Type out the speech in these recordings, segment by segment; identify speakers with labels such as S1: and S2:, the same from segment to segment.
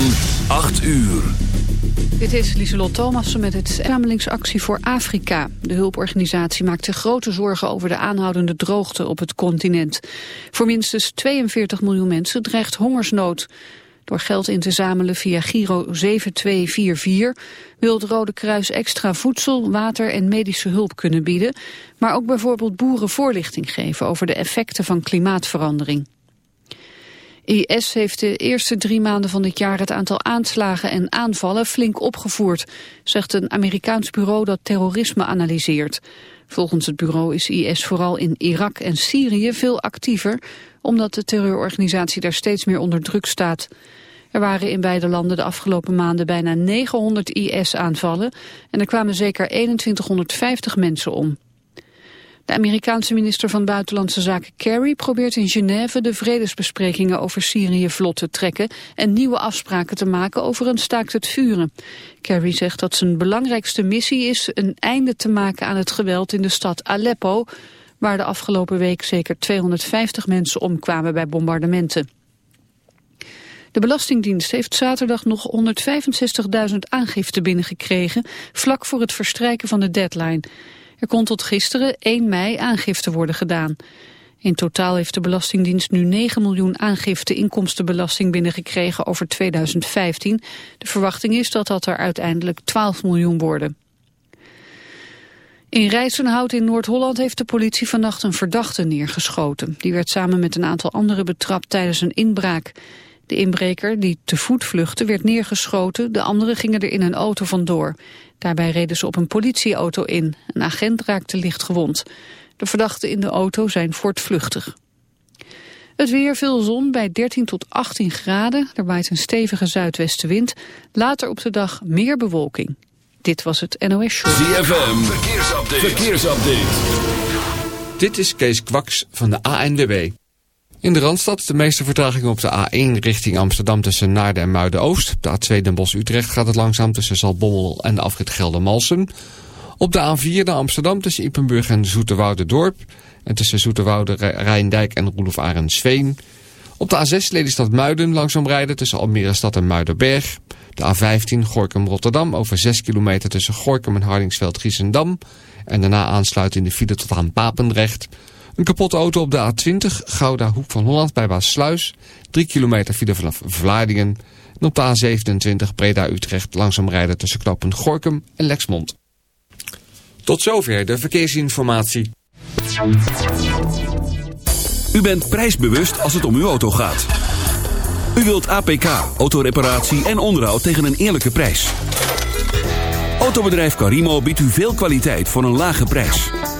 S1: van 8 uur.
S2: Dit is Lieselot Thomassen met het Versamelingsactie voor Afrika. De hulporganisatie maakt zich grote zorgen over de aanhoudende droogte op het continent. Voor minstens 42 miljoen mensen dreigt hongersnood. Door geld in te zamelen via Giro 7244 wil het Rode Kruis extra voedsel, water en medische hulp kunnen bieden, maar ook bijvoorbeeld boeren voorlichting geven over de effecten van klimaatverandering. IS heeft de eerste drie maanden van dit jaar het aantal aanslagen en aanvallen flink opgevoerd, zegt een Amerikaans bureau dat terrorisme analyseert. Volgens het bureau is IS vooral in Irak en Syrië veel actiever, omdat de terreurorganisatie daar steeds meer onder druk staat. Er waren in beide landen de afgelopen maanden bijna 900 IS-aanvallen en er kwamen zeker 2150 mensen om. De Amerikaanse minister van Buitenlandse Zaken Kerry probeert in Genève de vredesbesprekingen over Syrië vlot te trekken en nieuwe afspraken te maken over een staakt het vuren. Kerry zegt dat zijn belangrijkste missie is een einde te maken aan het geweld in de stad Aleppo, waar de afgelopen week zeker 250 mensen omkwamen bij bombardementen. De Belastingdienst heeft zaterdag nog 165.000 aangiften binnengekregen, vlak voor het verstrijken van de deadline. Er kon tot gisteren 1 mei aangifte worden gedaan. In totaal heeft de Belastingdienst nu 9 miljoen aangifte inkomstenbelasting binnengekregen over 2015. De verwachting is dat dat er uiteindelijk 12 miljoen worden. In Rijzenhout in Noord-Holland heeft de politie vannacht een verdachte neergeschoten. Die werd samen met een aantal anderen betrapt tijdens een inbraak. De inbreker, die te voet vluchtte, werd neergeschoten. De anderen gingen er in een auto vandoor. Daarbij reden ze op een politieauto in. Een agent raakte licht gewond. De verdachten in de auto zijn voortvluchtig. Het weer, veel zon bij 13 tot 18 graden. Er waait een stevige zuidwestenwind. Later op de dag meer bewolking. Dit was het NOS Show.
S1: ZFM, verkeersupdate. verkeersupdate.
S3: Dit is Kees Kwaks van de ANWB. In de Randstad de meeste vertragingen op de A1 richting Amsterdam tussen Naarden en Muiden-Oost. Op de A2 Den Bosch-Utrecht gaat het langzaam tussen Zalbommel en de afrit Gelder-Malsen. Op de A4 naar Amsterdam tussen Ippenburg en Zoeterwoude-Dorp. En tussen Zoeterwoude, Rijndijk en Roelof Arendsveen. Op de A6 Lelystad Muiden langzaam rijden tussen Almere Stad en Muidenberg. De A15 Gorkum-Rotterdam over 6 kilometer tussen Gorkum en Hardingsveld-Giessendam. En daarna aansluiten in de file tot aan Papendrecht... Een kapotte auto op de A20, Gouda Hoek van Holland bij Baasluis. 3 kilometer file vanaf Vlaardingen. En op de A27 Breda-Utrecht langzaam rijden tussen knooppunt Gorkum en Lexmond. Tot zover de verkeersinformatie.
S1: U bent prijsbewust als het om uw auto gaat. U wilt APK, autoreparatie en onderhoud tegen een eerlijke prijs. Autobedrijf Carimo biedt u veel kwaliteit voor een lage prijs.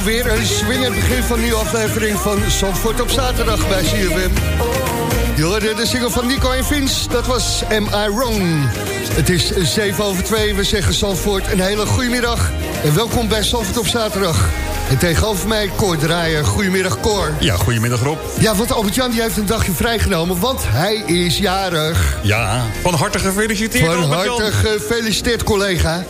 S4: Weer een swingend begin van een nieuwe aflevering van Zandvoort op zaterdag bij CFM. Je hoorde de single van Nico en Vince, dat was Am I Wrong? Het is 7 over 2, we zeggen Zandvoort een hele goede middag. En welkom bij Zandvoort op zaterdag. En tegenover mij Cor Draaier. Goedemiddag Cor.
S5: Ja, goedemiddag Rob.
S4: Ja, want Albert-Jan die heeft een dagje vrijgenomen, want hij is jarig.
S5: Ja, van harte gefeliciteerd
S4: Van harte gefeliciteerd collega.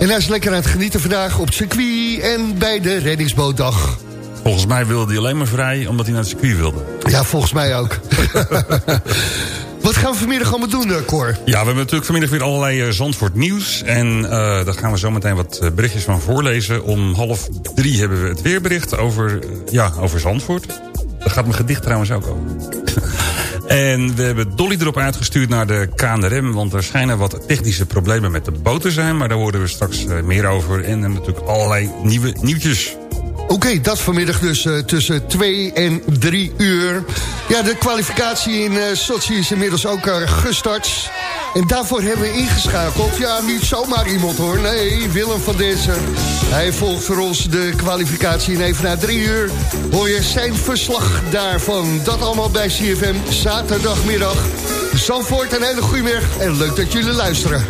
S4: En hij is lekker aan het genieten vandaag op het circuit en bij de reddingsbootdag.
S5: Volgens mij wilde hij alleen maar vrij omdat hij naar het circuit wilde.
S4: Ja, volgens mij ook. Wat gaan we vanmiddag allemaal doen, eh, Cor?
S5: Ja, we hebben natuurlijk vanmiddag weer allerlei eh, Zandvoort nieuws. En eh, daar gaan we zo meteen wat berichtjes van voorlezen. Om half drie hebben we het weerbericht over, ja, over Zandvoort. Daar gaat mijn gedicht trouwens ook over. en we hebben Dolly erop uitgestuurd naar de KNRM... want er schijnen wat technische problemen met de boot te zijn... maar daar horen we straks eh, meer over. En natuurlijk allerlei nieuwe nieuwtjes.
S4: Oké, dat vanmiddag dus eh, tussen 2 en 3 uur. Ja, de kwalificatie in eh Sochi is inmiddels ook gestart. En daarvoor hebben we ingeschakeld. Ja, niet zomaar iemand hoor. Nee, Willem van Dessen. Hij volgt voor ons de kwalificatie. En even na 3 uur hoor je zijn verslag daarvan. Dat allemaal bij CFM zaterdagmiddag. Zandvoort, een hele goede middag. En leuk dat jullie luisteren.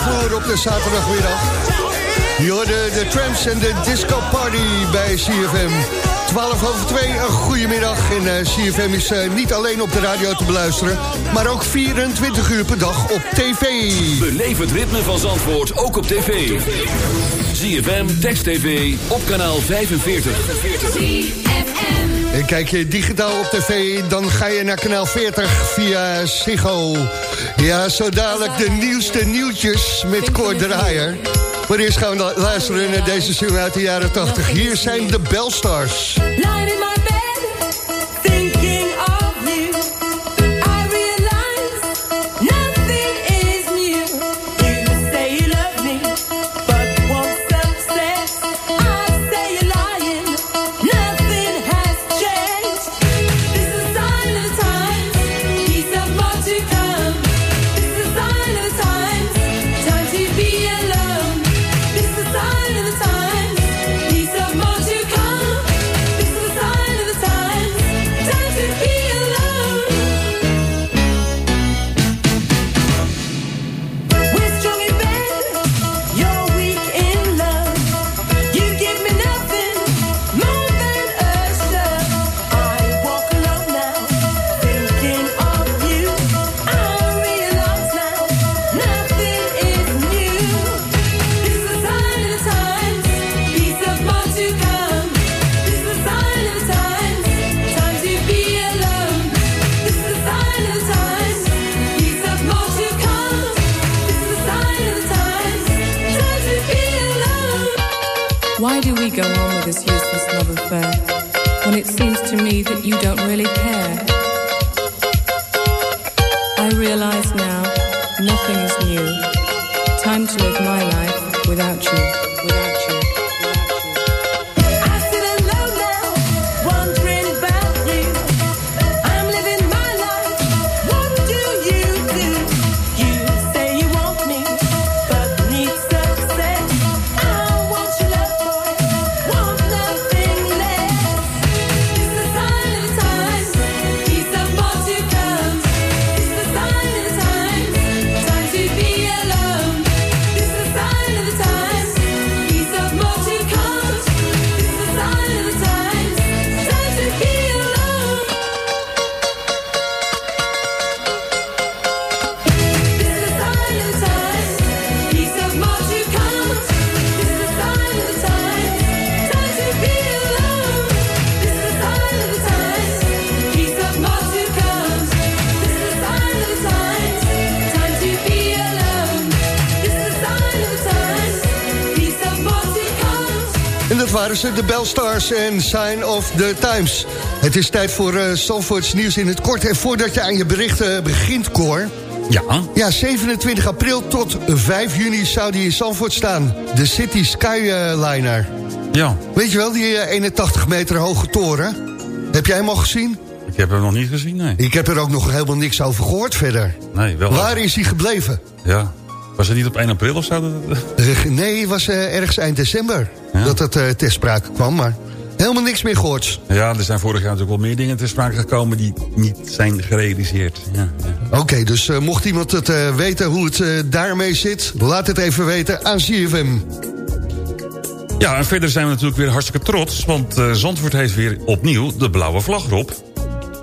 S4: Vloer op de zaterdagmiddag. Je de trams en de disco party bij CFM. 12 over 2, een goede middag. En eh, CFM is eh, niet alleen op de radio te beluisteren... maar ook 24 uur per dag op tv.
S1: Beleef het ritme van Zandvoort ook op tv. ZFM, Text TV, op kanaal 45.
S4: En kijk je digitaal op tv, dan ga je naar kanaal 40 via Ziggo. Ja, zo dadelijk de nieuwste nieuwtjes met Cor Draaier. Maar eerst gaan we luisteren naar deze single uit de jaren 80. Hier zijn de Bellstars.
S6: Lying you
S7: don't really care?
S4: Ze, de Bellstars en Sign of the Times. Het is tijd voor uh, Zandvoorts nieuws in het kort. En voordat je aan je berichten begint, Cor...
S5: Ja,
S4: Ja, 27 april tot 5 juni zou die in Zandvoort staan. De City Skyliner.
S5: ja.
S4: Weet je wel, die eh, 81 meter hoge toren? Heb jij hem al gezien?
S5: Ik heb hem nog niet gezien, nee.
S4: Ik heb er ook nog helemaal niks over gehoord verder.
S5: Nee, wel.
S4: Waar is hij gebleven?
S5: Ja. Was het niet op 1 april of zo?
S4: Eh, Nee, het was eh, ergens eind december
S5: Ja.
S4: dat het eh ter sprake kwam, maar helemaal niks meer gehoord.
S5: Ja, er zijn vorig jaar natuurlijk wel meer dingen ter sprake gekomen... die niet zijn gerealiseerd. Ja, ja.
S4: Oké, dus mocht iemand het weten hoe het daarmee zit... laat het even weten aan CFM.
S5: ja, en verder zijn we natuurlijk weer hartstikke trots... want Zandvoort heeft weer opnieuw de blauwe vlag erop.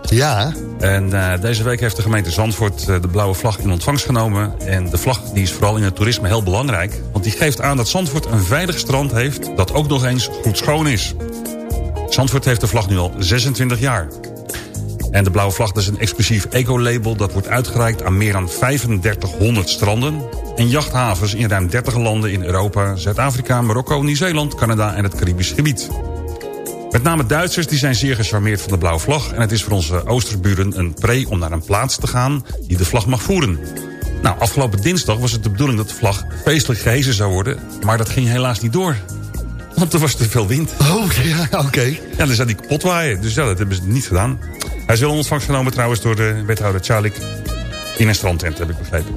S4: Ja,
S5: En eh, deze week heeft de gemeente Zandvoort eh, de blauwe vlag in ontvangst genomen. En de vlag die is vooral in het toerisme heel belangrijk. Want die geeft aan dat Zandvoort een veilig strand heeft... dat ook nog eens goed schoon is. Zandvoort heeft de vlag nu al 26 jaar. En de blauwe vlag is een exclusief ecolabel... dat wordt uitgereikt aan meer dan 3500 stranden... en jachthavens in ruim 30 landen in Europa, Zuid-Afrika, Marokko, Nieuw-Zeeland, Canada en het Caribisch gebied. Met name Duitsers die zijn zeer gecharmeerd van de blauwe vlag... en het is voor onze oosterburen een pre om naar een plaats te gaan... die de vlag mag voeren. Nou, afgelopen dinsdag was het de bedoeling dat de vlag feestelijk gehezen zou worden... maar dat ging helaas niet door. Want er was te veel wind.
S4: oh ja, oké.
S5: Ja, dan zou die kapot waaien. Dus ja, dat hebben ze niet gedaan. Hij is wel ontvangst genomen trouwens door de wethouder Charlik... in een strandtent, heb ik begrepen.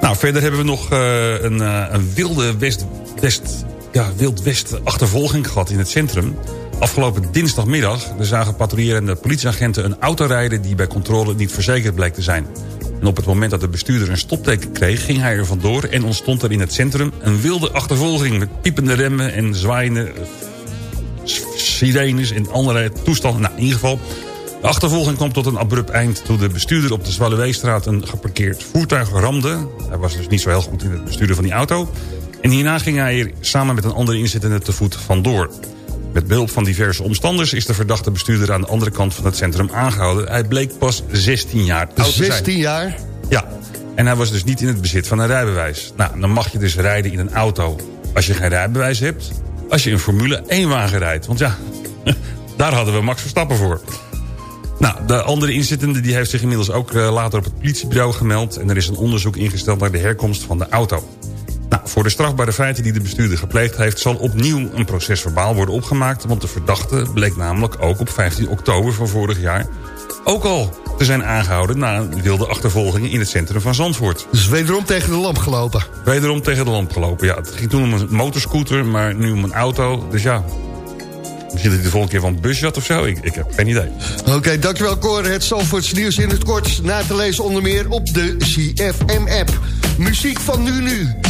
S5: Nou, verder hebben we nog eh, een, eh, een wilde west, west, ja, wild west achtervolging gehad in het centrum. Afgelopen dinsdagmiddag zagen patrouillerende politieagenten een auto rijden... die bij controle niet verzekerd bleek te zijn. En op het moment dat de bestuurder een stopteken kreeg... ging hij er vandoor en ontstond er in het centrum een wilde achtervolging... met piepende remmen en zwaaiende sirenes en andere toestanden. Nou, in ieder geval, de achtervolging kwam tot een abrupt eind... toen de bestuurder op de Zwaluweestraat een geparkeerd voertuig ramde. Hij was dus niet zo heel goed in het besturen van die auto. En hierna ging hij er samen met een andere inzittende te voet vandoor. Met behulp van diverse omstanders is de verdachte bestuurder... aan de andere kant van het centrum aangehouden. Hij bleek pas 16 jaar oud te zijn.
S4: 16 jaar.
S5: Ja, en hij was dus niet in het bezit van een rijbewijs. Nou, dan mag je dus rijden in een auto als je geen rijbewijs hebt... als je een Formule 1-wagen rijdt. Want ja, daar hadden we Max Verstappen voor. Nou, de andere inzittende die heeft zich inmiddels ook eh, later op het politiebureau gemeld... en er is een onderzoek ingesteld naar de herkomst van de auto. Voor de strafbare feiten die de bestuurder gepleegd heeft... zal opnieuw een procesverbaal worden opgemaakt... want de verdachte bleek namelijk ook op 15 oktober van vorig jaar... ook al te zijn aangehouden na wilde achtervolging in het centrum van Zandvoort.
S4: Dus wederom tegen de lamp gelopen.
S5: Wederom tegen de lamp gelopen. Ja, het ging toen om een motorscooter, maar nu om een auto. Dus ja, misschien dat hij de volgende keer van een busje had of zo. Ik, ik heb geen idee.
S4: Oké, dankjewel Cor. Het Zandvoorts nieuws in het kort. Na te lezen onder meer op de CFM-app. Muziek van nu nu.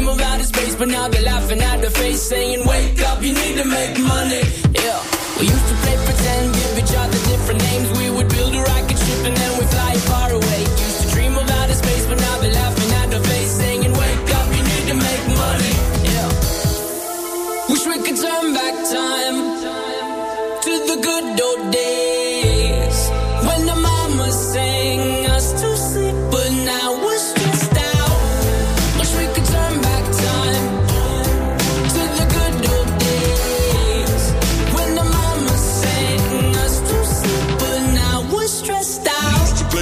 S8: but now they're laughing at the face, saying, Wake up, you need to make money. Yeah. We used to play pretend, give each other different names. We would build a rocket ship and then we'd fly far away.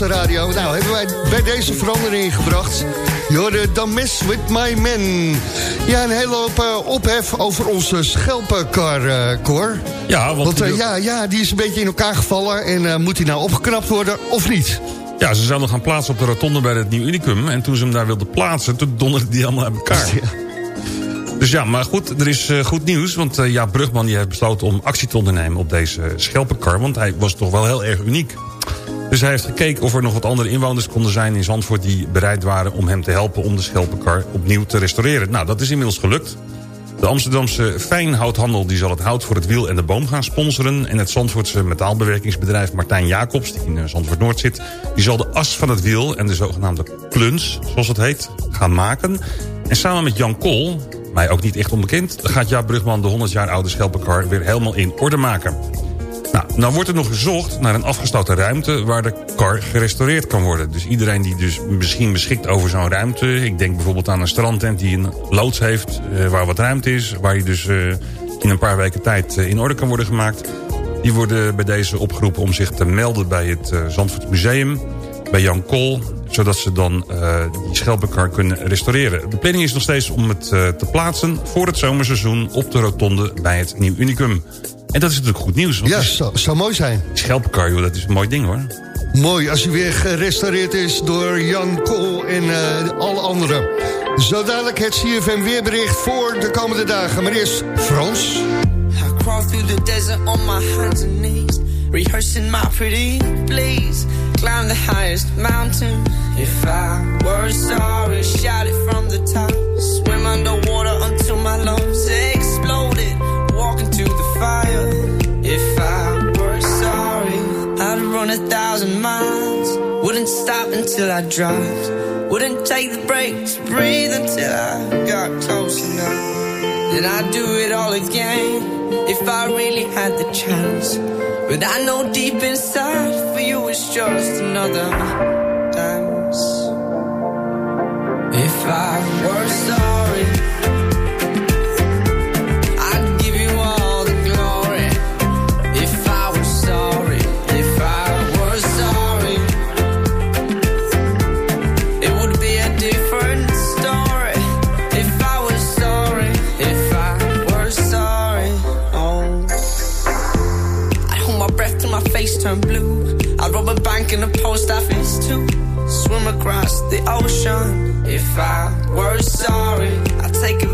S4: Nederlandse radio. Nou, hebben wij bij deze verandering gebracht. Je hoorde Dan Mess With My Man. Ja, een hele hoop eh, ophef over onze schelpenkar, eh Cor.
S5: Ja, want,
S4: Want eh, ja, ja, die is een beetje in elkaar gevallen. En moet die nou opgeknapt worden of niet?
S5: ja, ze zouden gaan plaatsen op de rotonde bij het Nieuw Unicum. En toen ze hem daar wilden plaatsen, toen donderde die allemaal uit elkaar. Dus ja, maar goed, er is goed nieuws. Want Jaap Brugman die heeft besloten om actie te ondernemen op deze schelpenkar. Want hij was toch wel heel erg uniek. Dus hij heeft gekeken of er nog wat andere inwoners konden zijn in Zandvoort... die bereid waren om hem te helpen om de schelpenkar opnieuw te restaureren. Nou, dat is inmiddels gelukt. De Amsterdamse fijnhouthandel die zal het hout voor het wiel en de boom gaan sponsoren. En het Zandvoortse metaalbewerkingsbedrijf Martijn Jacobs, die in eh, Zandvoort Noord zit... die zal de as van het wiel en de zogenaamde kluns, zoals het heet, gaan maken. En samen met Jan Kool, mij ook niet echt onbekend... gaat Jaap Brugman de 100 jaar oude schelpenkar weer helemaal in orde maken. Nou, nou wordt er nog gezocht naar een afgestoten ruimte... waar de kar gerestaureerd kan worden. Dus iedereen die dus misschien beschikt over zo'n ruimte... ik denk bijvoorbeeld aan een strandtent die een loods heeft... eh, waar wat ruimte is, waar je dus eh, in een paar weken tijd eh, in orde kan worden gemaakt... die worden bij deze opgeroepen om zich te melden bij het Zandvoort Museum... bij Jan Kool, zodat ze dan eh, die schelpenkar kunnen restaureren. De planning is nog steeds om het te plaatsen voor het zomerseizoen... op de rotonde bij het Nieuw Unicum. En dat is natuurlijk goed nieuws. want
S4: Ja,
S5: die
S4: zou, zou mooi zijn.
S5: Schelpenkar, joh, dat is een mooi ding hoor.
S4: Mooi als hij weer gerestaureerd is door Jan Kool en eh, alle anderen. Zo dadelijk het CFM weerbericht voor de komende dagen. Maar eerst Frans.
S9: I crawl through the desert on my hands and knees, rehearsing my pretty please. Climb the highest mountain. If I were sorry, shout it from the top. Swim underwater until I dropped. Wouldn't take the break to breathe until I got close enough. Then I'd do it all again if I really had the chance. But I know deep inside for you it's just another dance. If I were sorry, the ocean. If I were sorry, I'd take a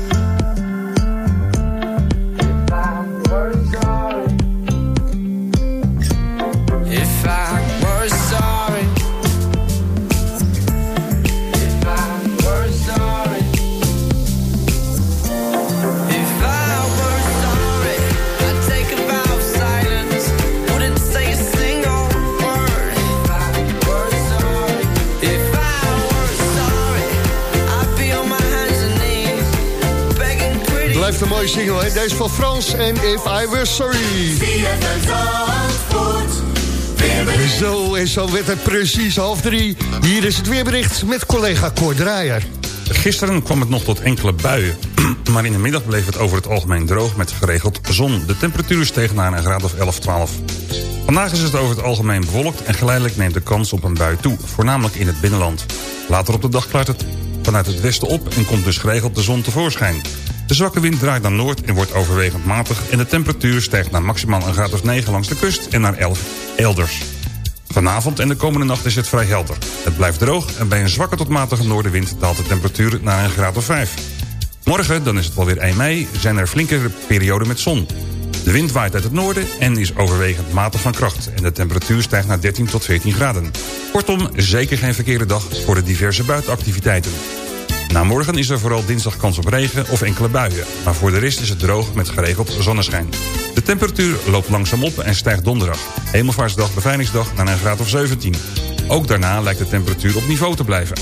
S4: Een mooie single? Deze van Frans en If I Were Sorry. Zo en zo werd het precies half drie. Hier is het weerbericht met collega Cor Draaier.
S5: Gisteren kwam het nog tot enkele buien. Maar in de middag bleef het over het algemeen droog met geregeld zon. De temperatuur steeg naar een graad of 11, 12. Vandaag is het over het algemeen bewolkt en geleidelijk neemt de kans op een bui toe. Voornamelijk in het binnenland. Later op de dag klaart het vanuit het westen op en komt dus geregeld de zon tevoorschijn. De zwakke wind draait naar noord en wordt overwegend matig... en de temperatuur stijgt naar maximaal een graad of 9 langs de kust en naar 11 elders. Vanavond en de komende nacht is het vrij helder. Het blijft droog en bij een zwakke tot matige noordenwind daalt de temperatuur naar een graad of 5. Morgen, dan is het wel weer 1 mei, zijn er flinke perioden met zon. De wind waait uit het noorden en is overwegend matig van kracht... en de temperatuur stijgt naar 13 tot 14 graden. Kortom, zeker geen verkeerde dag voor de diverse buitenactiviteiten. Na morgen is er vooral dinsdag kans op regen of enkele buien. Maar voor de rest is het droog met geregeld zonneschijn. De temperatuur loopt langzaam op en stijgt donderdag. Hemelvaartsdag, beveiligingsdag naar een graad of 17. Ook daarna lijkt de temperatuur op niveau te blijven.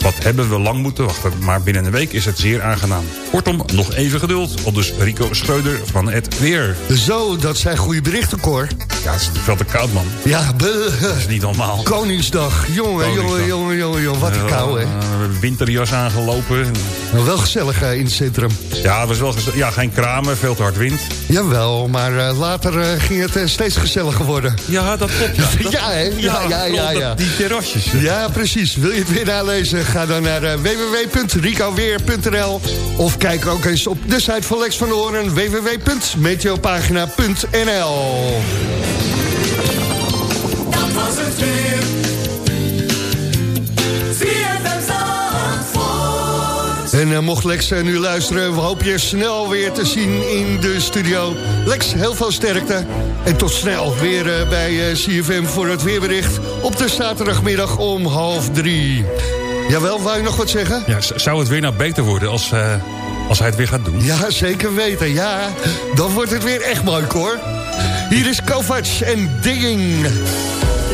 S5: Wat hebben we lang moeten wachten, maar binnen een week is het zeer aangenaam. Kortom, nog even geduld, op dus Rico Schreuder van het Weer.
S4: Zo, dat zijn goede berichten, Cor.
S5: Ja, het is veel te koud, man.
S4: Ja, buh.
S5: Dat is niet normaal.
S4: Koningsdag. Jongen, jongen,
S5: Koningsdag.
S4: jongen, jongen, jongen. Wat een kou, hè.
S5: We hebben winterjas aangelopen.
S4: Nou, wel gezellig eh, in het centrum.
S5: Ja, het was wel ja, geen kramen, veel te hard wind.
S4: Jawel, maar eh, later eh, ging het steeds gezelliger worden.
S5: Ja, dat klopt. Ja, Dat-
S4: Ja, hè? Ja, ja, ja,
S5: Die terrasjes.
S4: Ja, precies. Wil je het weer nalezen? Ga dan naar www.ricoweer.nl of kijk ook eens op de site van Lex van de Hoorn www.meteopagina.nl En eh, mocht Lex eh, nu luisteren, we hopen je snel weer te zien in de studio. Lex, heel veel sterkte. En tot snel weer eh, bij CFM voor het weerbericht... op de zaterdagmiddag om half drie. Jawel, wou je nog wat zeggen?
S5: Ja, zou het weer nou beter worden als, eh, als hij het weer gaat doen?
S4: Ja, zeker weten. Ja, dan wordt het weer echt mooi, hoor. Hier is Kovacs en Digging.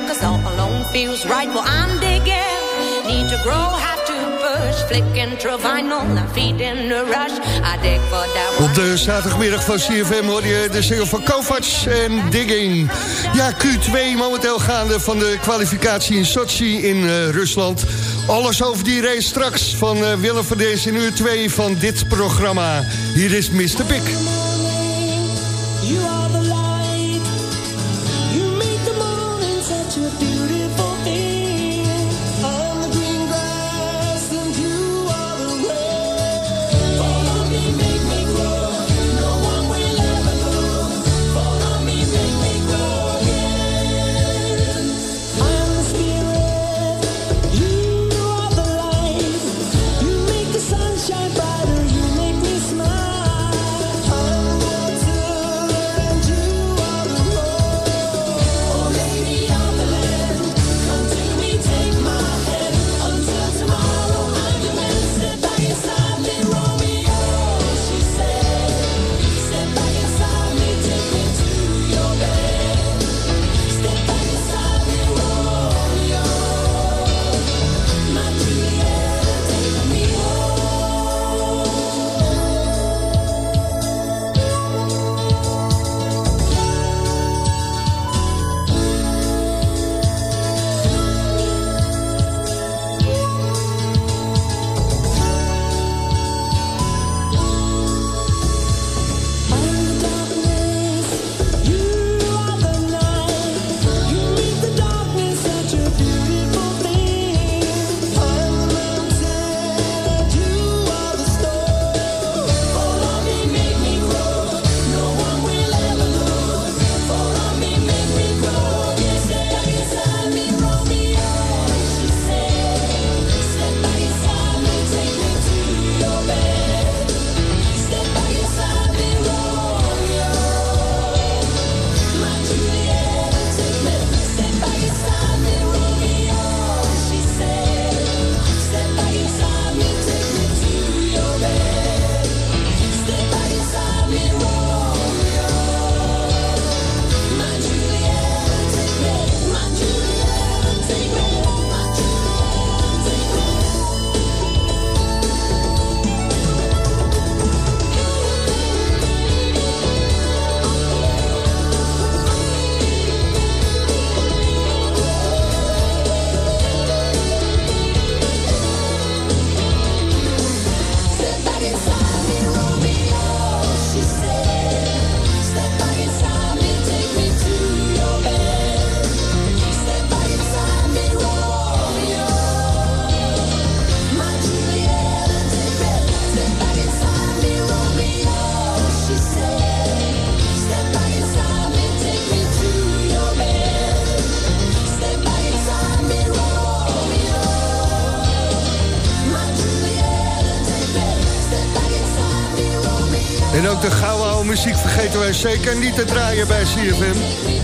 S10: Records all alone feels right. Well, I'm digging, need to grow, have to push. Flicking through vinyl and feeding the rush. I dig for that one.
S4: Op de zaterdagmiddag van CFM hoor je de single van Kovacs en Digging. Ja, Q2 momenteel gaande van de kwalificatie in Sochi in eh, Rusland. Alles over die race straks van eh, Willem van Dees in uur 2 van dit programma. Hier is Mr. Big. Vergeten wij zeker niet te draaien bij CFM.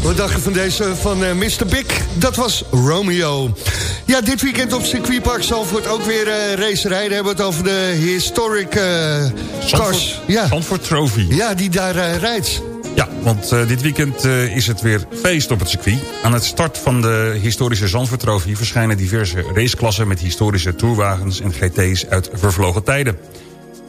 S4: Wat dacht je van deze van eh, Mr. Big? Dat was Romeo. Ja, dit weekend op circuitpark Zalvoort ook weer eh race rijden. Hebben we het over de historic eh, cars.
S5: Zandvoort,
S4: Ja.
S5: Zandvoort Trophy.
S4: ja, die daar eh, rijdt.
S5: Ja, want eh, dit weekend eh, is het weer feest op het circuit. Aan het start van de historische Zandvoort Trophy... verschijnen diverse raceklassen met historische tourwagens en GT's uit vervlogen tijden.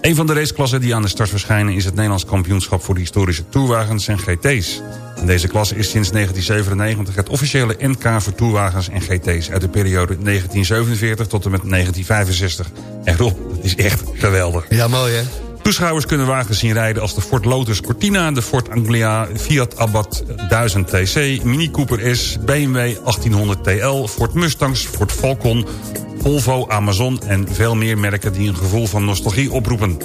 S5: Een van de raceklassen die aan de start verschijnen... is het Nederlands kampioenschap voor de historische tourwagens en GT's. En deze klasse is sinds 1997 het officiële NK voor tourwagens en GT's... uit de periode 1947 tot en met 1965. En Rob, dat is echt geweldig.
S4: Ja, mooi hè?
S5: Toeschouwers kunnen wagens zien rijden als de Ford Lotus Cortina... de Ford Anglia, Fiat Abarth 1000 TC, Mini Cooper S... BMW 1800 TL, Ford Mustangs, Ford Falcon... Volvo, Amazon en veel meer merken die een gevoel van nostalgie oproepen.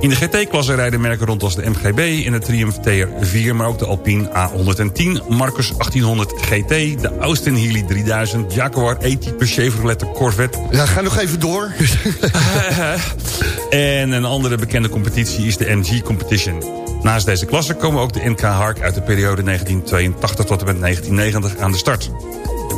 S5: In de GT-klasse rijden merken rond als de MGB en de Triumph TR4... maar ook de Alpine A110, Marcus 1800 GT... de Austin Healey 3000, Jaguar E-type Chevrolet Corvette...
S4: Ja, ga nog even door.
S5: En een andere bekende competitie is de MG Competition. Naast deze klasse komen ook de NK Hark uit de periode 1982 tot en met 1990 aan de start.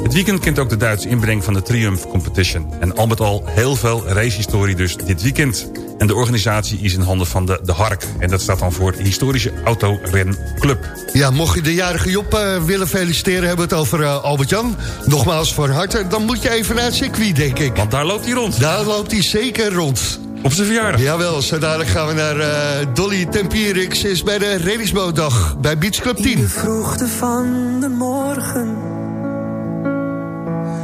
S5: Het weekend kent ook de Duitse inbreng van de Triumph Competition. En al met al heel veel racehistorie dus dit weekend. En de organisatie is in handen van de, de Hark. En dat staat dan voor de Historische Autorenclub.
S4: Ja, mocht je de jarige Job eh, willen feliciteren... hebben we het over eh, Albert-Jan. Nogmaals van harte, dan moet je even naar het circuit, denk ik.
S5: Want daar loopt hij rond.
S4: Daar loopt hij zeker rond.
S5: Op zijn verjaardag.
S4: Jawel, zo dadelijk gaan we naar eh, Dolly Tempierix. Is bij de reddingsbootdag bij Beach Club 10.
S11: de vroegte van de morgen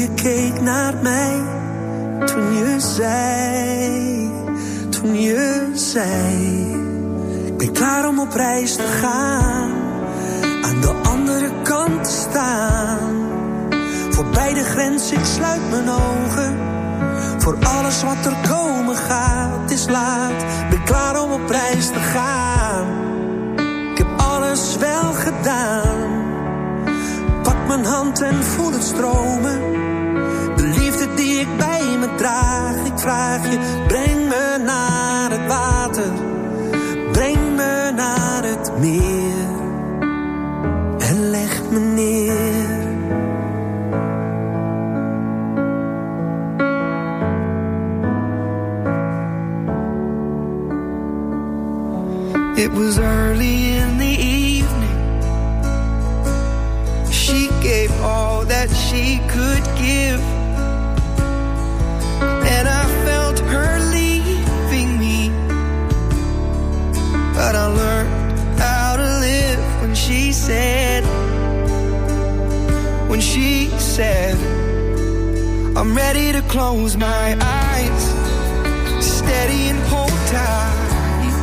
S11: Je keek naar mij. Toen je zei, toen je zei. Ik ben klaar om op reis te gaan. Aan de andere kant te staan. Voorbij de grens, ik sluit mijn ogen. Voor alles wat er komen gaat, is laat. Ben klaar om op reis te gaan. Ik heb alles wel gedaan. Pak mijn hand en voel het stromen. Ik vraag je, breng me naar het water. Ready to close my eyes, steady and hold tight.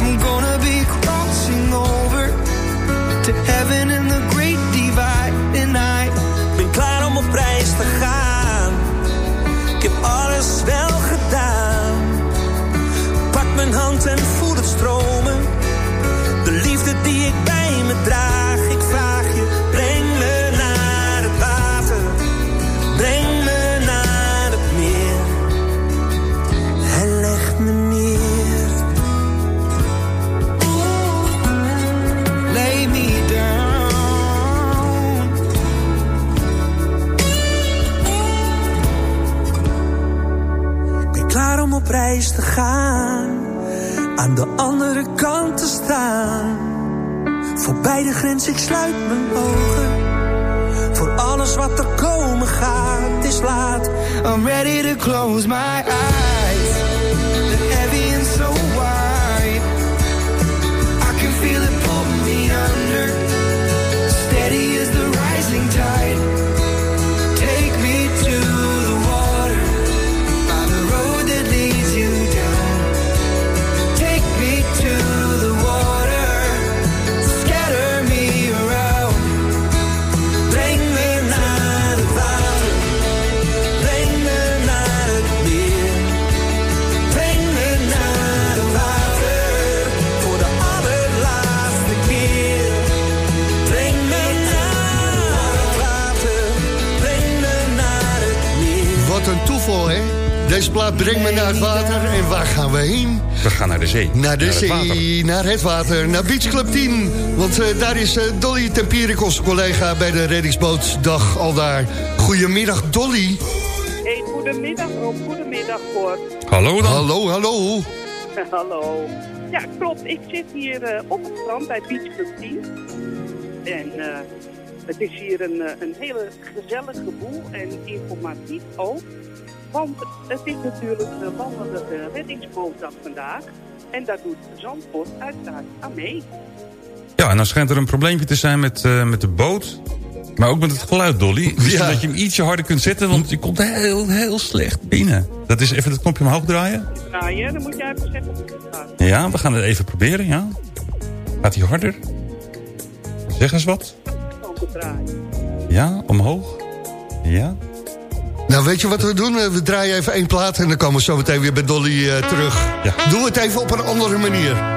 S11: I'm gonna be crossing over to heaven in the great divide. And I ben klaar om op reis te gaan. Grens, ik sluit mijn ogen. Voor alles wat er komen gaat, is laat. I'm ready to close my
S12: plaat Breng me naar het water. En waar gaan we heen?
S5: We gaan naar de zee.
S12: Naar de
S5: het
S12: zee,
S5: water.
S12: naar het water, naar Beach Club 10. Want eh, daar is eh, Dolly Tempierik, onze collega bij de reddingsbootdag al daar. Goedemiddag Dolly.
S13: Hey, goedemiddag Rob, goedemiddag Cor.
S5: Hallo dan.
S12: Hallo, hallo.
S13: Hallo. Ja, klopt. Ik zit hier eh, op het strand bij Beach Club 10. En eh, het is hier een, een hele gezellig gevoel en informatief ook. Want het is natuurlijk de landelijke reddingsbootdag vandaag. En daar doet Zandvoort uiteraard aan mee.
S5: Ja, en dan schijnt er een probleempje te zijn met, eh, met de boot. Maar ook met het geluid, Dolly. Misschien
S12: Ja.
S5: dat je hem ietsje harder kunt zetten, want je komt heel, heel slecht binnen. Dat is even het knopje omhoog draaien.
S13: Draaien, dan moet jij even zeggen hoe het gaat.
S5: Ja, we gaan het even proberen, ja. Gaat hij harder? Zeg eens wat.
S13: Draaien.
S5: Ja, omhoog. Ja.
S12: Nou, weet je wat we doen? Eh, We draaien even één plaat en dan komen we zo meteen weer bij Dolly eh, terug.
S5: Ja.
S12: Doen we het even op een andere manier.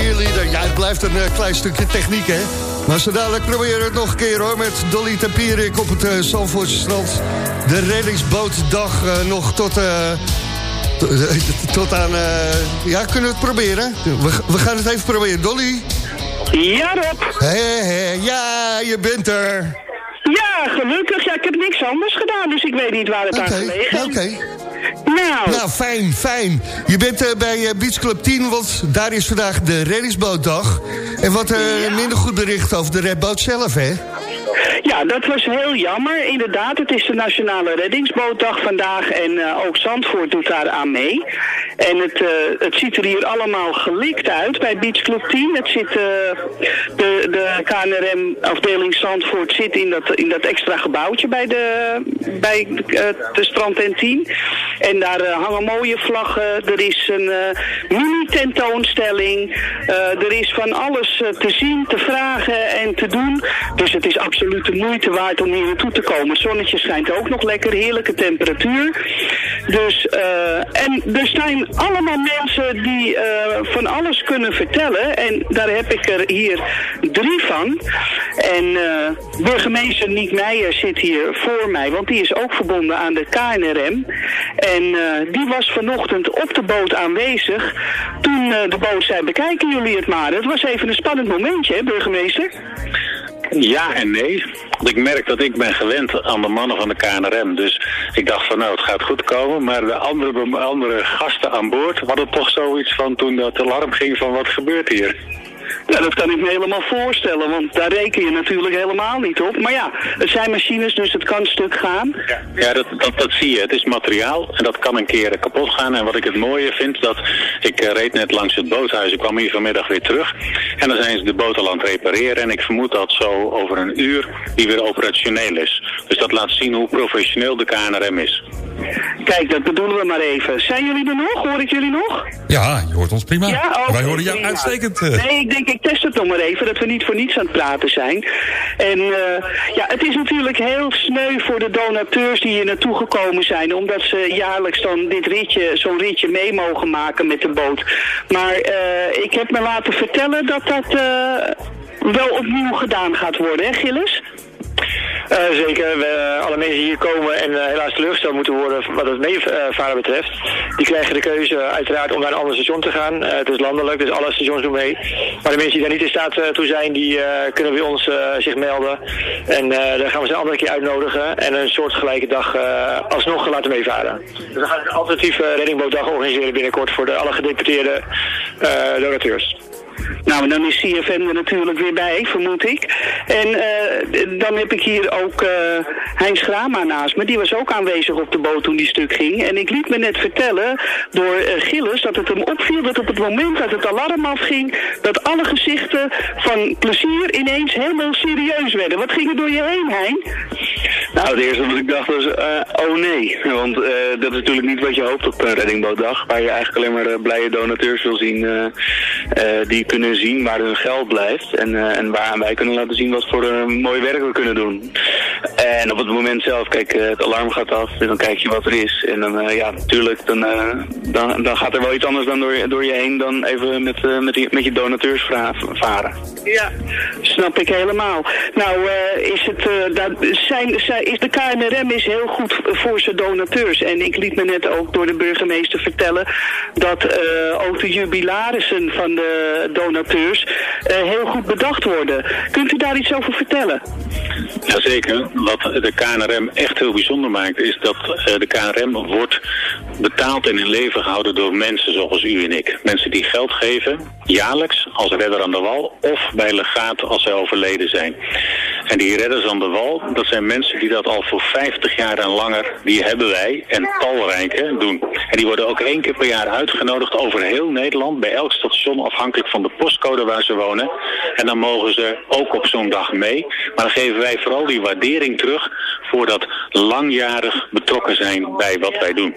S4: Cheerleader.
S12: Ja, het blijft een eh, klein stukje techniek, hè. Maar zo dadelijk proberen we het nog een keer, hoor. Met Dolly Tempierik op het uh, Zandvoortse strand. De reddingsbootdag eh, nog tot... to- tot aan... ja, kunnen we het proberen? We, we gaan het even proberen. Dolly?
S13: Ja, Rob.
S12: Hé, hé, ja, je bent er.
S13: Ja, gelukkig. Ja, ik heb niks anders gedaan, dus ik weet niet waar het aan
S12: Oké,
S13: gelegen is.
S12: oké.
S13: Nou,
S12: Nou, fijn, fijn. Je bent eh, bij eh, Beach Club 10, want daar is vandaag de reddingsbootdag. En wat eh, minder goed bericht over de redboot zelf, hè?
S13: Ja, dat was heel jammer. Inderdaad, het is de Nationale Reddingsbootdag vandaag en eh, ook Zandvoort doet daar aan mee. En het, eh, het ziet er hier allemaal gelikt uit bij Beach Club 10. Het zit, eh, de, de KNRM-afdeling Zandvoort zit in dat, in dat extra gebouwtje bij de, bij de strand en 10. En daar hangen mooie vlaggen. Er is een mini-tentoonstelling. Er is van alles te zien, te vragen en te doen. Dus het is absoluut moeite waard om hier naartoe te komen. Zonnetje schijnt ook nog lekker, heerlijke temperatuur. Dus, eh, en er zijn allemaal mensen die eh, van alles kunnen vertellen. En daar heb ik er hier drie van. En eh, burgemeester Niek Meijer zit hier voor mij, want die is ook verbonden aan de KNRM. En die was vanochtend op de boot aanwezig toen de boot zei, bekijken jullie het maar. Het was even een spannend momentje, hè, burgemeester?
S14: Ja en nee. Want ik merk dat ik ben gewend aan de mannen van de KNRM. Dus ik dacht van nou, het gaat goed komen. Maar de andere, andere gasten aan boord hadden toch zoiets van toen dat alarm ging van wat gebeurt hier.
S13: Ja, dat kan ik me helemaal voorstellen, want daar reken je natuurlijk helemaal niet op. Maar ja, het zijn machines, dus het kan stuk gaan.
S14: Ja, dat, dat, dat zie je. Het is materiaal en dat kan een keer kapot gaan. En wat ik het mooie vind, dat ik eh, reed net langs het boothuis. Ik kwam hier vanmiddag weer terug. En dan zijn ze de boot al aan het repareren. En ik vermoed dat zo over een uur die weer operationeel is. Dus dat laat zien hoe professioneel de KNRM is.
S13: Kijk, dat bedoelen we maar even. Zijn jullie er nog? Hoor ik jullie nog?
S5: Ja, je hoort ons prima.
S13: Ja,
S5: Wij horen jou
S13: prima.
S5: uitstekend. eh.
S13: Nee, ik denk ik test het nog maar even, dat we niet voor niets aan het praten zijn. En eh, ja, het is natuurlijk heel sneu voor de donateurs die hier naartoe gekomen zijn, omdat ze jaarlijks dan dit ritje, zo'n ritje mee mogen maken met de boot. Maar eh, ik heb me laten vertellen dat dat eh, wel opnieuw gedaan gaat worden, hè Gilles?
S15: Eh, zeker, we, alle mensen die hier komen en eh, helaas teleurgesteld moeten worden wat het meevaren betreft, die krijgen de keuze uiteraard om naar een ander station te gaan. Eh, het is landelijk, dus alle stations doen mee. Maar de mensen die daar niet in staat eh, toe zijn, die eh, kunnen bij ons eh, zich melden. En eh daar gaan we ze een andere keer uitnodigen en een soortgelijke dag eh, alsnog laten meevaren. Dus we gaan een alternatieve reddingbootdag organiseren binnenkort voor de alle gedeputeerde eh, donateurs.
S13: Nou, dan is CFM er natuurlijk weer bij, vermoed ik. En eh, dan heb ik hier ook eh Heinz Grama naast me. Die was ook aanwezig op de boot toen die stuk ging. En ik liet me net vertellen door eh, Gilles dat het hem opviel dat op het moment dat het alarm afging... dat alle gezichten van plezier ineens helemaal serieus werden. Wat ging er door je heen, Hein?
S16: Nou, het eerste wat ik dacht was, oh nee. Want dat is natuurlijk niet wat je hoopt op een reddingbootdag. Waar je eigenlijk alleen maar blije donateurs wil zien eh, kunnen zien waar hun geld blijft. En, eh, en waaraan wij kunnen laten zien wat voor eh, mooi werk we kunnen doen. En op het moment zelf, kijk, eh, het alarm gaat af en dan kijk je wat er is. En dan, ja, natuurlijk, dan, dan, dan gaat er wel iets anders dan door, je- door je heen dan even met, met, met je donateurs varen.
S13: Ja, snap ik helemaal. Nou, is, het, dat, zijn, zijn, is de KNRM is heel goed voor zijn donateurs. En ik liet me net ook door de burgemeester vertellen dat ook de jubilarissen van de donateurs eh, heel goed bedacht worden. Kunt u daar iets over vertellen?
S14: Jazeker. Wat de KNRM echt heel bijzonder maakt, is dat eh, de KNRM wordt betaald en in leven gehouden door mensen zoals u en ik. Mensen die geld geven, jaarlijks, als redder aan de wal, of bij legaat als zij overleden zijn. En die redders aan de wal, dat zijn mensen die dat al voor 50 jaar en langer, die hebben wij, en talrijke, doen. En die worden ook één keer per jaar uitgenodigd over heel Nederland, bij elk station, afhankelijk van de postcode waar ze wonen. En dan mogen ze ook op zo'n dag mee. Maar dan geven wij vooral die waardering terug voor dat langjarig betrokken zijn bij wat wij doen.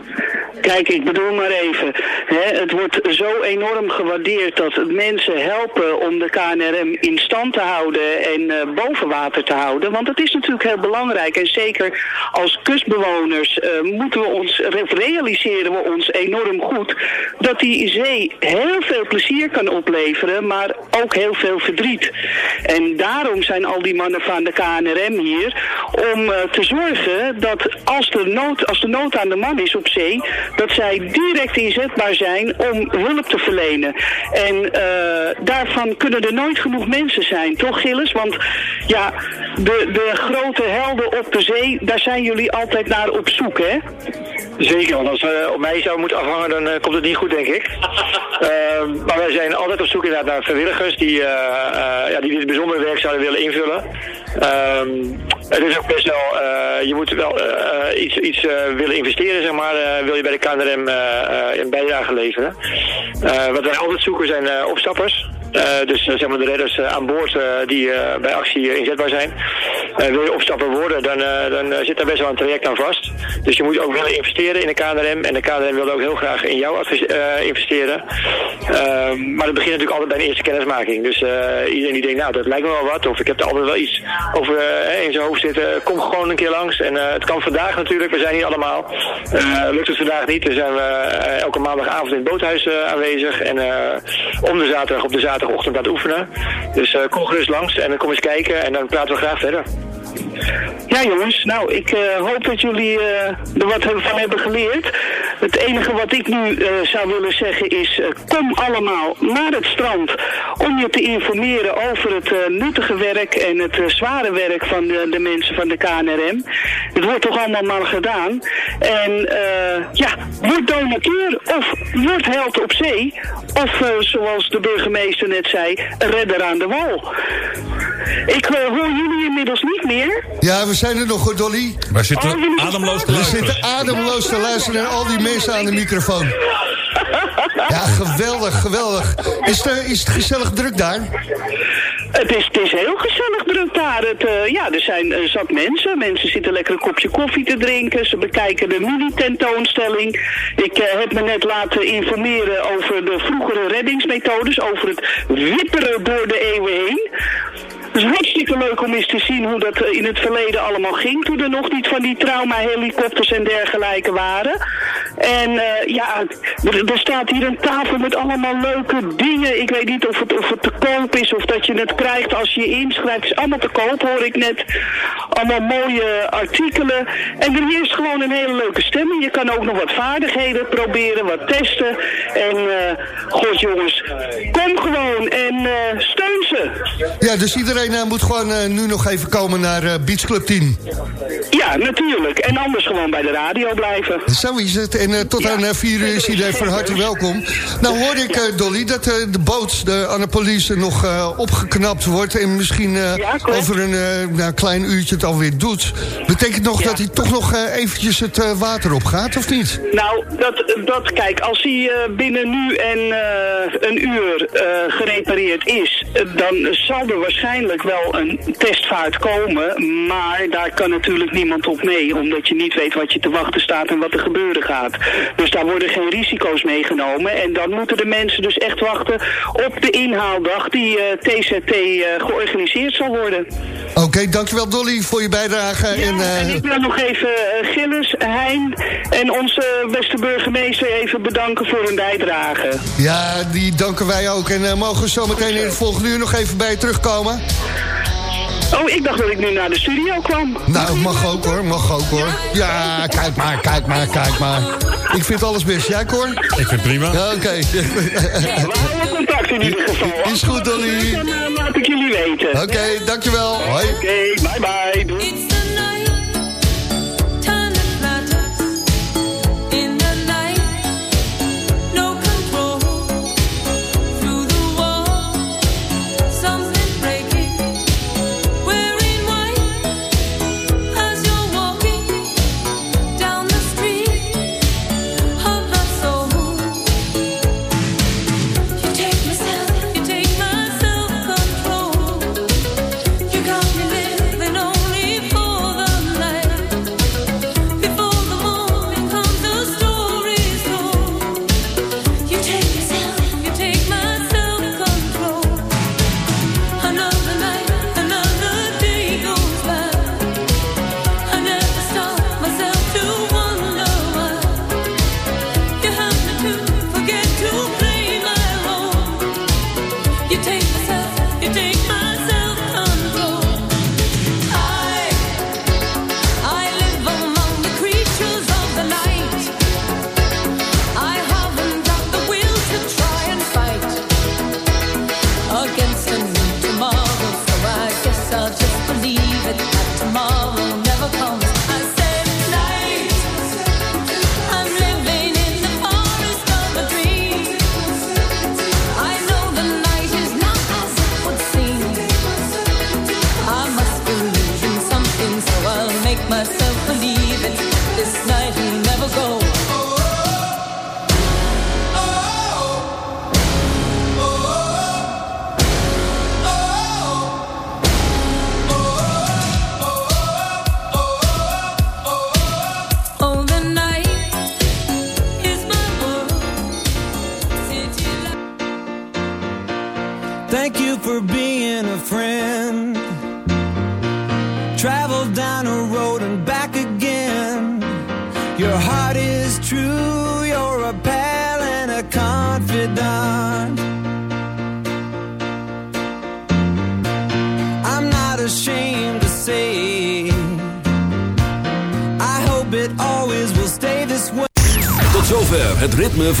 S13: Kijk, ik bedoel maar even. Hè, het wordt zo enorm gewaardeerd dat mensen helpen om de KNRM in stand te houden en eh, boven water te houden. Want dat is natuurlijk heel belangrijk. En zeker als kustbewoners eh, moeten we ons, re- realiseren we ons enorm goed dat die zee heel veel plezier kan opleveren, maar ook heel veel verdriet. En daarom zijn al die mannen van de KNRM hier om eh, te zorgen dat als de, nood, als de nood aan de man is op zee, dat zij direct inzetbaar zijn om hulp te verlenen. En eh, daarvan kunnen er nooit genoeg mensen zijn, toch Gilles? Want ja, de, de grote helden op de zee, daar zijn jullie altijd naar op zoek, hè?
S15: Zeker, want als het op mij zou moeten afhangen, dan eh, komt het niet goed, denk ik. Ehm, maar wij zijn altijd op zoek inderdaad naar vrijwilligers die, eh, eh, ja, die dit bijzondere werk zouden willen invullen. Ehm, het is ook best wel, eh, je moet wel eh, iets, iets eh, willen investeren, zeg maar, eh, wil je bij de KNRM eh, eh, een bijdrage leveren. Eh, wat wij altijd zoeken zijn eh, opstappers. Eh, dus eh, zeg maar de redders eh, aan boord die bij actie inzetbaar zijn. Wil je opstapper worden, dan, dan zit daar best wel een traject aan vast. Dus je moet ook willen investeren in de KNRM. En de KNRM wilde ook heel graag in jou investeren. Ehm, maar dat begint natuurlijk altijd bij een eerste kennismaking. Dus iedereen die denkt, nou dat lijkt me wel wat. Of ik heb er altijd wel iets over in zijn hoofd zitten. Kom gewoon een keer langs. En het kan vandaag natuurlijk, we zijn hier allemaal. Lukt het vandaag niet, dan zijn we elke maandagavond in het boothuis aanwezig. En om de zaterdag op de zaterdagochtend aan het oefenen. Dus eh, kom gerust langs en dan kom eens kijken en dan praten we graag verder.
S13: Ja jongens, nou ik eh, hoop dat jullie eh, er wat van hebben geleerd. Het enige wat ik nu eh, zou willen zeggen is, kom allemaal naar het strand om je te informeren over het nuttige werk en het zware werk van de, de mensen van de KNRM. Het wordt toch allemaal maar gedaan. En ja, word donateur of word held op zee. Of zoals de burgemeester net zei, redder aan de wal. Ik hoor jullie inmiddels niet meer.
S4: Ja, we zijn er nog, hoor, Dolly.
S5: Wij zitten ademloos te
S4: We
S5: luisteren.
S4: zitten ademloos te luisteren naar al die mensen aan de microfoon. Ja, geweldig, geweldig. Is het, is het gezellig druk daar?
S13: Het is, het is heel gezellig druk daar. Het, eh, ja, er zijn eh, zat mensen. Mensen zitten lekker een kopje koffie te drinken. Ze bekijken de mini-tentoonstelling. Ik eh, heb me net laten informeren over de vroegere reddingsmethodes. Over het wipperen door de eeuwen heen. Het is hartstikke leuk om eens te zien hoe dat eh, in het verleden allemaal ging. Toen er nog niet van die trauma-helikopters en dergelijke waren. En eh, ja, er, staat hier een tafel met allemaal leuke dingen. Ik weet niet of het, of het te koop is of dat je het krijgt als je je inschrijft. Het is allemaal te koop, hoor ik net. Allemaal mooie artikelen. En er is gewoon een hele leuke stemming. Je kan ook nog wat vaardigheden proberen, wat testen. En eh god jongens, kom gewoon en steun ze.
S4: Ja, dus iedereen eh, moet gewoon eh, nu nog even komen naar eh, Beach Club 10.
S13: Ja, natuurlijk. En anders gewoon bij de radio blijven.
S4: Zo is het. En tot aan 4 uur is iedereen van harte welkom. Nou hoor ik, Dolly, dat de boot, de Annapolise, nog opgeknapt wordt... en misschien over een nou, klein uurtje het alweer doet. Betekent nog dat hij toch nog eventjes het water op gaat, of niet?
S13: Nou, dat, dat kijk, als hij binnen nu en een uur gerepareerd is, dan zal er waarschijnlijk wel een testvaart komen. Maar daar kan natuurlijk niemand op mee, omdat je niet weet wat je te wachten staat en wat er gebeuren gaat. Dus daar worden geen risico's meegenomen. En dan moeten de mensen dus echt wachten op de inhaaldag die eh, TZT eh, georganiseerd zal worden.
S4: Oké, dankjewel Dolly voor je bijdrage. en, eh,
S13: En ik wil nog even Gilles, Hein en onze beste burgemeester even bedanken voor hun bijdrage.
S4: ja, die danken wij ook. En mogen we zo meteen in het volgende uur nog even bij je terugkomen?
S13: Oh, ik dacht dat ik nu naar de studio kwam.
S4: Nou, mag ook hoor, mag ook hoor. Ja, kijk maar, kijk maar, kijk maar. Ik vind alles best. Jij, Cor?
S5: Ik vind het prima.
S4: Ja, Oké.
S13: We houden contact in ieder geval.
S4: Is goed, Dolly.
S13: Dan eh, laat ik jullie weten.
S4: Oké, dankjewel. Hoi.
S13: Oké, bye bye. Doei.